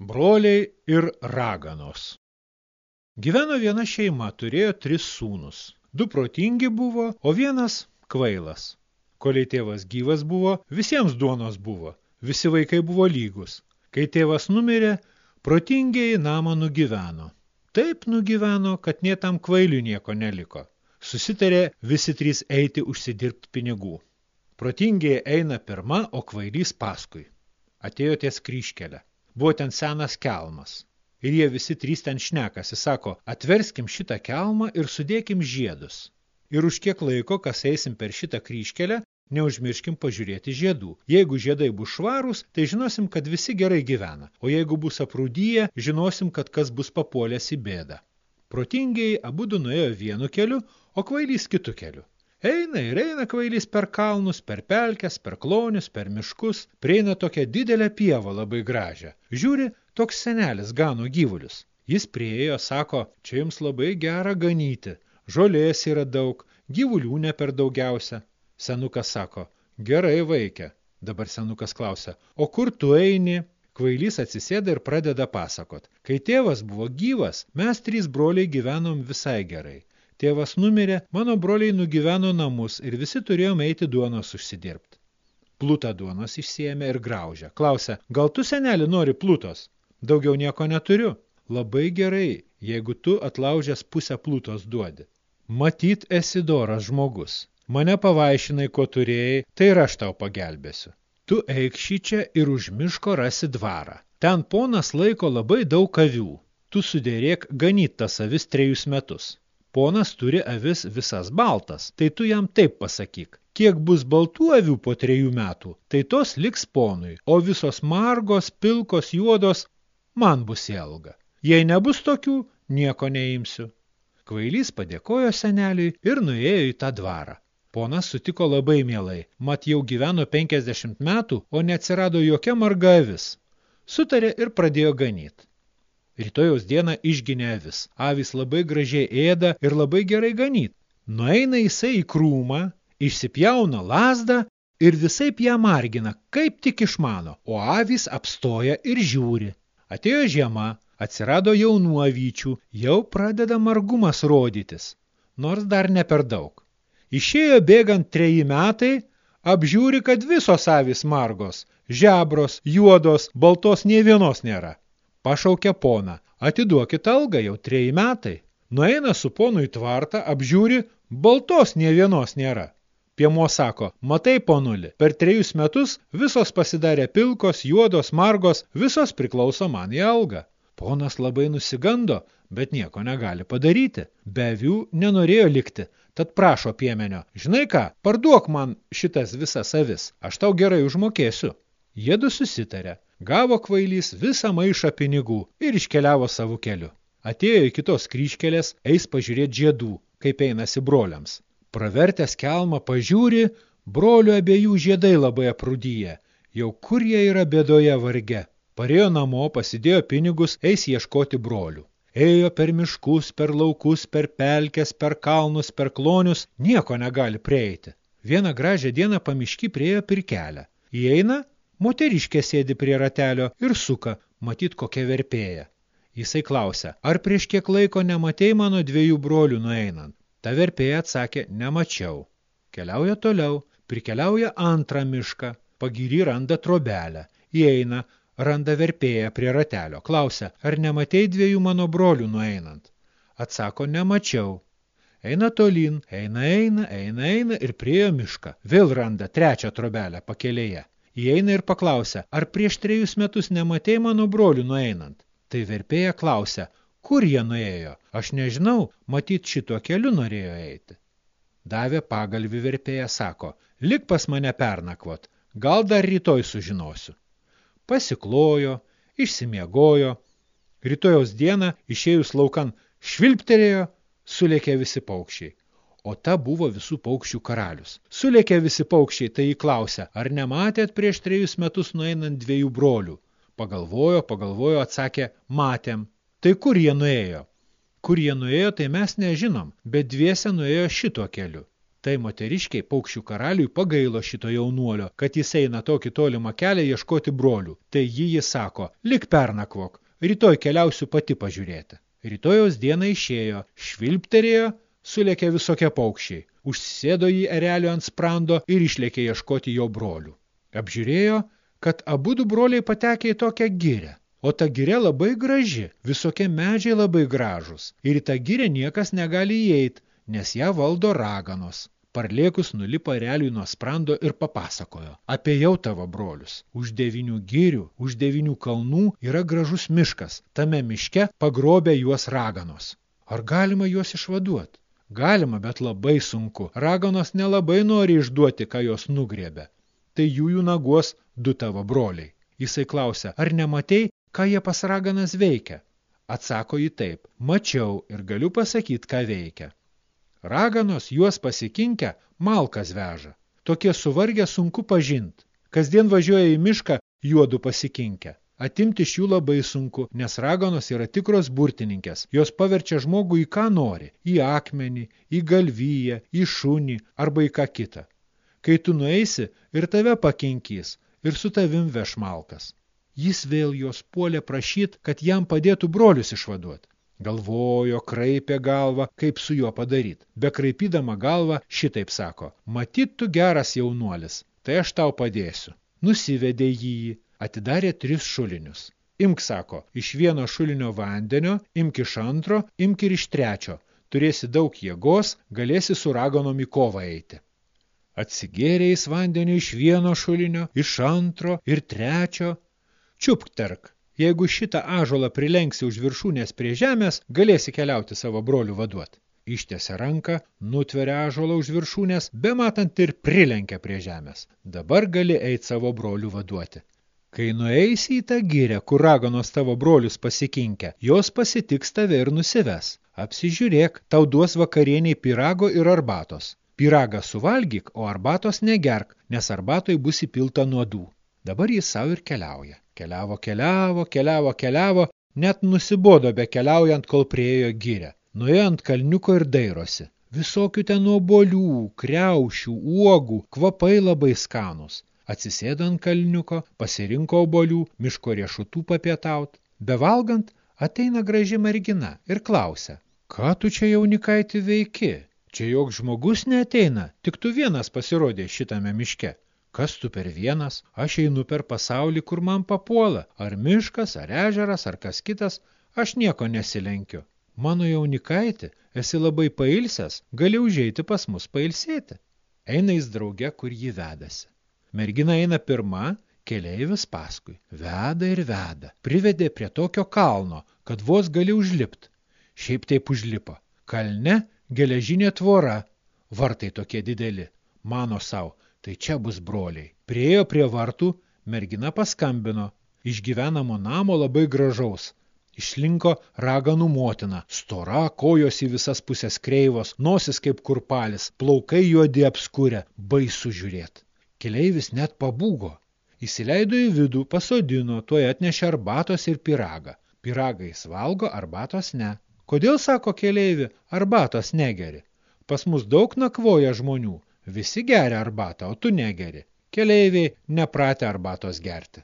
Broliai ir raganos. Gyveno viena šeima, turėjo tris sūnus. Du protingi buvo, o vienas kvailas. Koliai tėvas gyvas buvo, visiems duonos buvo, visi vaikai buvo lygus. Kai tėvas numirė, protingieji namą nugyveno. Taip nugyveno, kad nie tam kvailiui nieko neliko. Susitarė visi trys eiti užsidirbti pinigų. Protingieji eina pirma, o kvailys paskui. Atėjo ties kryškelę buvo ten senas kelmas. Ir jie visi trys ten šnekasi, sako, atverskim šitą kelmą ir sudėkim žiedus. Ir už kiek laiko, kas eisim per šitą kryškelę, neužmirškim pažiūrėti žiedų. Jeigu žiedai bus švarūs, tai žinosim, kad visi gerai gyvena, o jeigu bus aprūdyje, žinosim, kad kas bus papuolęs į bėdą. Protingiai abudu nuėjo vienu keliu, o kvailys kitu keliu. Eina ir eina kvailys per kalnus, per pelkes, per klonius, per miškus, prieina tokią didelę pievą labai gražią. Žiūri, toks senelis gano gyvulius. Jis priejo, sako, čia jums labai gera ganyti, žolės yra daug, gyvulių ne per daugiausia. Senukas sako, gerai vaikė. Dabar senukas klausia, o kur tu eini? Kvailys atsisėda ir pradeda pasakot. Kai tėvas buvo gyvas, mes trys broliai gyvenom visai gerai. Tėvas numirė, mano broliai nugyveno namus ir visi turėjome eiti duonos užsidirbti. Plutą duonos išsiėmė ir graužė. Klausia, gal tu, seneli, nori plutos? Daugiau nieko neturiu. Labai gerai, jeigu tu atlaužęs pusę plutos duodi. Matyt, esi doras žmogus. Mane pavaišinai, ko turėjai, tai ir aš tau pagelbėsiu. Tu eik šį čia ir už miško rasi dvarą. Ten ponas laiko labai daug avių. Tu sudėrėk ganyt tas avis trejus metus. Ponas turi avis visas baltas, tai tu jam taip pasakyk. Kiek bus baltų avių po trejų metų, tai tos liks ponui, o visos margos, pilkos, juodos man bus ilga. Jei nebus tokių, nieko neimsiu. Kvailys padėkojo seneliui ir nuėjo į tą dvarą. Ponas sutiko labai mielai, mat jau gyveno 50 metų, o neatsirado jokia marga avis. Sutarė ir pradėjo ganyti. Rytojaus dieną išginė avis. Avis labai gražiai ėda ir labai gerai ganyt. Nueina jisai į krūmą, išsipjauna lasdą ir visaip ją margina, kaip tik išmano, o avis apstoja ir žiūri. Atėjo žiema, atsirado jaunų avyčių, jau pradeda margumas rodytis, nors dar ne per daug. Išėjo bėgant treji metai, apžiūri, kad visos avis margos, žebros, juodos, baltos nie vienos nėra. Pašaukia poną, atiduokit algą jau treji metai. Nueina su ponu į tvartą, apžiūri, baltos nie vienos nėra. Piemo sako, matai, ponuli, per trejus metus visos pasidarė pilkos, juodos, margos, visos priklauso man į algą. Ponas labai nusigando, bet nieko negali padaryti. Be avių nenorėjo likti, tad prašo piemenio, žinai ką, parduok man šitas visas avis, aš tau gerai užmokėsiu. Jėdu susitarė, Gavo kvailys visą maišą pinigų ir iškeliavo savo keliu. Atėjo į kitos kryškelės, eis pažiūrėti žiedų, kaip einasi broliams. Pravertęs kelmą pažiūri, brolių abiejų žiedai labai aprūdyje. Jau kur jie yra bėdoje varge. Parėjo namo, pasidėjo pinigus, eis ieškoti brolių. Ėjo per miškus, per laukus, per pelkes, per kalnus, per klonius, nieko negali prieiti. Vieną gražią dieną pamiški priejo pirkelę. Įeina, Moteriškė sėdi prie ratelio ir suka, matyt kokia verpėja. Jisai klausia, ar prieš kiek laiko nematei mano dviejų brolių nueinant? Ta verpėja atsakė, nemačiau. Keliauja toliau, prikeliauja antrą mišką, pagyri randa trobelę, įeina, randa verpėją prie ratelio, klausia, ar nematei dviejų mano brolių nueinant? Atsako, nemačiau. Eina tolin, eina, eina, eina, eina ir priejo mišką. Vėl randa trečią trobelę pakelėje. Įeina ir paklausia, ar prieš trejus metus nematei mano brolių nueinant? Tai verpėja klausia, kur jie nuėjo? Aš nežinau, matyt šituo keliu norėjo eiti. Davė pagalvi verpėja, sako, lik pas mane pernakvot, gal dar rytoj sužinosiu. Pasiklojo, išsimiegojo, rytojos dieną išėjus laukan švilpterėjo, sulėkė visi paukščiai o ta buvo visų paukščių karalius. Sulėkė visi paukščiai, tai įklausė, ar nematėt prieš trejus metus nueinant dviejų brolių? Pagalvojo, pagalvojo, atsakė, matėm. Tai kur jie nuėjo? Kur jie nuėjo, tai mes nežinom, bet dviese nuėjo šito keliu. Tai moteriškiai paukščių karaliui pagailo šito jaunuolio, kad jis eina tokį tolimą kelią ieškoti brolių. Tai jį jis sako, lik pernakvok, rytoj keliausiu pati pažiūrėti. Rytojaus dieną išėjo, švilpterėjo, sulėkė visokie paukščiai, užsisėdo jį erelio ant sprando ir išlėkė ieškoti jo brolių. Apžiūrėjo, kad abu du broliai patekė į tokią girę. O ta girė labai graži, visokie medžiai labai gražus. Ir į tą girę niekas negali įeit, nes ją valdo raganos. Parlėkus nulipo realiui nuo sprando ir papasakojo. Apie jau tavo brolius. Už devinių girių, už devinių kalnų yra gražus miškas. Tame miške pagrobė juos raganos. Ar galima juos išvaduoti? Galima, bet labai sunku. Raganos nelabai nori išduoti, ką jos nugrėbė. Tai jų jų nagos du tavo broliai. Jisai klausia, ar nematei, ką jie pas raganas veikia? Atsako jį taip, mačiau ir galiu pasakyti, ką veikia. Raganos juos pasikinkę malkas veža. Tokie suvargę sunku pažint. Kasdien važiuoja į mišką juodu pasikinkę. Atimti iš jų labai sunku, nes raganos yra tikros burtininkės. Jos paverčia žmogų į ką nori – į akmenį, į galvyją, į šunį arba į ką kitą. Kai tu nueisi ir tave pakinkys ir su tavim veš malkas. Jis vėl jos puolė prašyt, kad jam padėtų brolius išvaduot. Galvojo, kraipė galvą, kaip su juo padaryt. Be kraipydama galvą šitaip sako, matyt tu geras jaunuolis, tai aš tau padėsiu. Nusivedė jį, atidarė tris šulinius. Imk, sako, iš vieno šulinio vandenio, imk iš antro, imk ir iš trečio. Turėsi daug jėgos, galėsi su ragonom į kovą eiti. Atsigėrė jis vandeniu iš vieno šulinio, iš antro ir trečio, Čiupk tark, jeigu šitą ažolą prilenksi už viršūnės prie žemės, galėsi keliauti savo brolių vaduot. Ištėse ranką, nutveria ažolą už viršūnės, bematant ir prilenkia prie žemės. Dabar gali eiti savo brolių vaduoti. Kai nueisi į tą gyrę, kur raganos tavo brolius pasikinkę, jos pasitiks tave ir nusives. Apsižiūrėk, tau duos vakarieniai pirago ir arbatos. Piragą suvalgyk, o arbatos negerk, nes arbatoj bus įpilta nuodų. Dabar jis savo ir keliauja. Keliavo, keliavo, keliavo, keliavo, net nusibodo be keliaujant, kol priejo gyrę. Nuėjo ant kalniuko ir dairosi. Visokių ten obolių, kreušių, uogų, kvapai labai skanus. Atsisėdo ant kalniuko, pasirinko obolių, miško riešutų papietaut. Bevalgant, ateina graži mergina ir klausia, ką tu čia jaunikaiti veiki? Čia joks žmogus neteina, tik tu vienas pasirodė šitame miške. Kas tu per vienas? Aš einu per pasaulį, kur man papuola. Ar miškas, ar ežeras, ar kas kitas, aš nieko nesilenkiu. Mano jaunikaitė, esi labai pailsęs, gali užeiti pas mus pailsėti. Eina jis drauge, kur jį vedasi. Mergina eina pirma, keleivis paskui. Veda ir veda. Privedė prie tokio kalno, kad vos gali užlipt. Šiaip taip užlipo. Kalne geležinė tvora. Vartai tokie dideli. Mano savo, tai čia bus broliai. Priejo prie vartų, mergina paskambino, iš gyvenamo namo labai gražaus. Išlinko raganų motina, stora, kojos į visas pusės kreivos, nosis kaip kurpalis, plaukai juodi apskūrę, baisu žiūrėt. Keleivis net pabūgo. Įsileido į vidų, pasodino, tuoj atnešė arbatos ir piragą. Piragą jis valgo, arbatos ne. Kodėl, sako keleivi, arbatos negeri? Pas mus daug nakvoja žmonių, Visi geria arbatą, o tu negeri. Keleiviai nepratę arbatos gerti.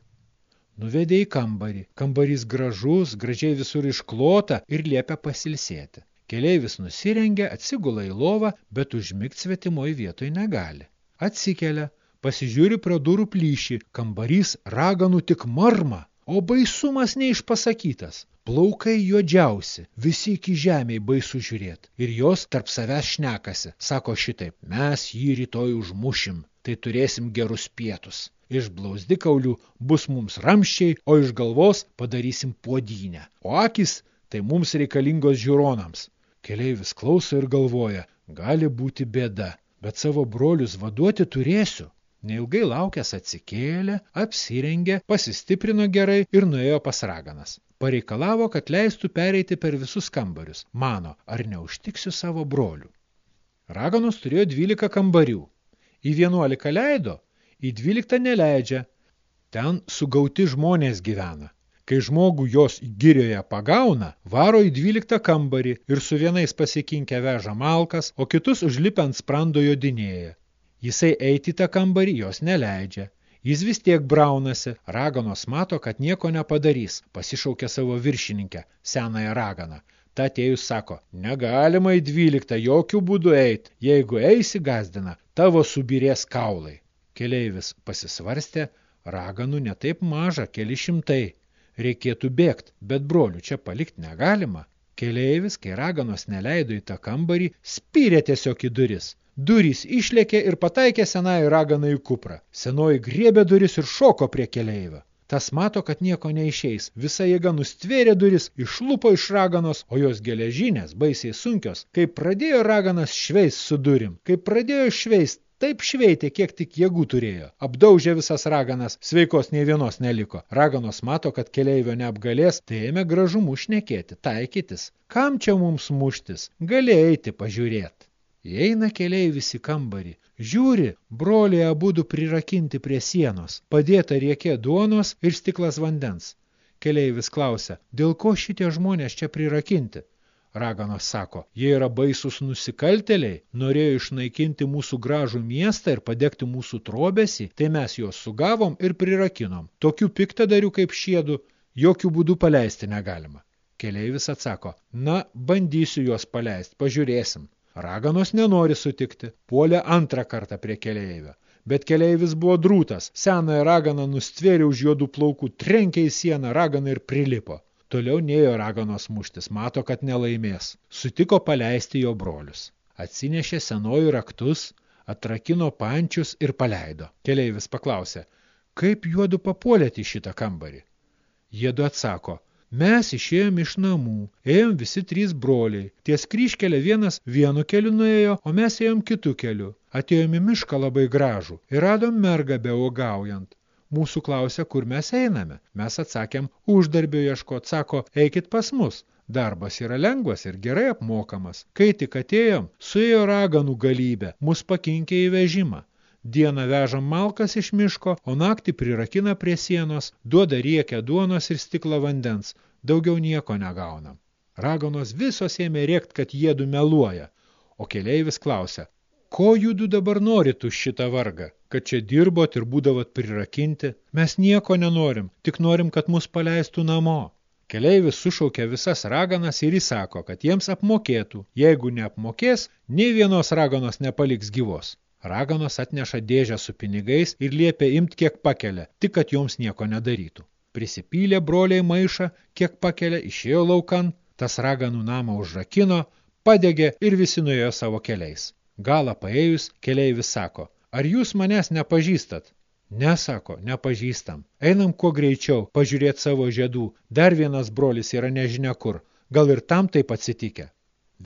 Nuvedė į kambarį. Kambarys gražus, gražiai visur išklota ir liepia pasilsėti. Keleivis nusirengia, atsigula į lovą, bet užmigt svetimoj vietoj negali. Atsikelia, pasižiūri pro durų plyšį, kambarys raganų tik marma, o baisumas neišpasakytas. Plaukai juodžiausi, visi iki žemiai baisu žiūrėt. Ir jos tarp savęs šnekasi. Sako šitaip, mes jį rytoj užmušim, tai turėsim gerus pietus. Iš blauzdikaulių bus mums ramščiai, o iš galvos padarysim puodynę. O akis tai mums reikalingos žiūronams. Keleivis klauso ir galvoja, gali būti bėda, bet savo brolius vaduoti turėsiu. Neilgai laukęs atsikėlė, apsirengė, pasistiprino gerai ir nuėjo pas raganas. Pareikalavo, kad leistų pereiti per visus kambarius. Mano, ar neužtiksiu savo brolių. Raganos turėjo 12 kambarių. Į 11 leido, į 12 neleidžia. Ten sugauti žmonės gyvena. Kai žmogų jos girioje pagauna, varo į dvyliktą kambarį ir su vienais pasikinkę veža malkas, o kitus užlipę ant sprando jodinėja. Jisai eiti tą kambarį jos neleidžia. Jis vis tiek braunasi, raganos mato, kad nieko nepadarys, pasišaukia savo viršininkę, senąją raganą. Ta atėjus sako, negalima į dvyliktą jokių būdų eit, jeigu eisi gazdina, tavo subirės kaulai. Keleivis pasisvarstė, raganų netaip maža, keli šimtai reikėtų bėgt, bet brolių čia palikti negalima. Keleivis, kai raganos neleido į tą kambarį, spyrė tiesiog į duris. Durys išlėkė ir pataikė senąjį raganą į kuprą. Senoji griebė duris ir šoko prie keleivio. Tas mato, kad nieko neišeis. Visa jėga nustvėrė duris, išlupo iš raganos, o jos geležinės, baisiai sunkios. Kai pradėjo raganas šveist su durim, kai pradėjo šveist, Taip šveitė, kiek tik jėgų turėjo. Apdaužė visas raganas, sveikos nei vienos neliko. Raganos mato, kad keleivio neapgalės, tai ėmė gražu mušnekėti, taikytis. Kam čia mums muštis? Gali eiti pažiūrėt. Įeina keleivis į kambarį. Žiūri, broliai abudu prirakinti prie sienos. Padėta riekė duonos ir stiklas vandens. Keleivis klausia, dėl ko šitie žmonės čia prirakinti? Raganos sako, jie yra baisus nusikalteliai, norėjo išnaikinti mūsų gražų miestą ir padegti mūsų trobesį, tai mes juos sugavom ir prirakinom. Tokių piktadarių kaip šiedu jokių būdų paleisti negalima. Keleivis atsako, na, bandysiu juos paleisti, pažiūrėsim. Raganos nenori sutikti, puolė antrą kartą prie keleivio. Bet keleivis buvo drūtas, senąją raganą nustvėrė už juodų plaukų, trenkė į sieną raganą ir prilipo. Toliau nėjo raganos muštis, mato, kad nelaimės. Sutiko paleisti jo brolius. Atsinešė senojų raktus, atrakino pančius ir paleido. Keleivis paklausė, kaip juodu papuolėte į šitą kambarį? Jiedu atsako, mes išėjom iš namų, ėjom visi trys broliai. Ties kryškelė vienas vienu keliu nuėjo, o mes ėjom kitu keliu. Atėjom į mišką labai gražų ir radom mergą beaugaujant. Mūsų klausė, kur mes einame. Mes atsakėm, uždarbio ieškot, sako, eikit pas mus. Darbas yra lengvas ir gerai apmokamas. Kai tik atėjom, suėjo raganų galybė, mus pakinkė į vežimą. Dieną vežam malkas iš miško, o naktį prirakina prie sienos, duoda riekę duonos ir stiklą vandens. Daugiau nieko negaunam. Raganos visos ėmė rėkt, kad jėdu meluoja. O keleivis klausia, Ko judu dabar norit už šitą vargą? Kad čia dirbot ir būdavot prirakinti? Mes nieko nenorim, tik norim, kad mus paleistų namo. Keleivis sušaukė visas raganas ir įsako, kad jiems apmokėtų. Jeigu neapmokės, nei vienos raganos nepaliks gyvos. Raganos atneša dėžę su pinigais ir liepia imt kiek pakelia, tik kad joms nieko nedarytų. Prisipylė broliai maišą, kiek pakelia, išėjo laukan, tas raganų namą užrakino, padegė ir visi nuėjo savo keliais. Galą paėjus, keleivis sako, ar jūs manęs nepažįstat? Nesako, nepažįstam. Einam kuo greičiau, pažiūrėt savo žiedų. Dar vienas brolis yra nežinia kur. Gal ir tam taip atsitikę.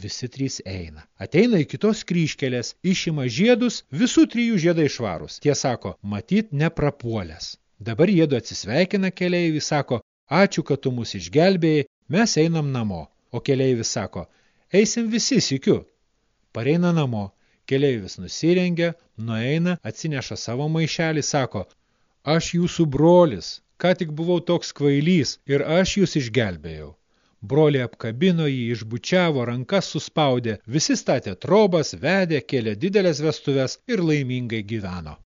Visi trys eina. Ateina į kitos kryškelės, išima žiedus, visų trijų žiedai švarus. Tie sako, matyt, neprapuolės. Dabar jėdu atsisveikina keleivį, sako, ačiū, kad tu mus išgelbėjai, mes einam namo. O keleivis sako, eisim visi sikiu. Pareina namo, Keleivis nusirengia, nueina, atsineša savo maišelį, sako, aš jūsų brolis, ką tik buvau toks kvailys ir aš jūs išgelbėjau. Broliai apkabino jį, išbučiavo, rankas suspaudė, visi statė trobas, vedė, kėlė didelės vestuves ir laimingai gyveno.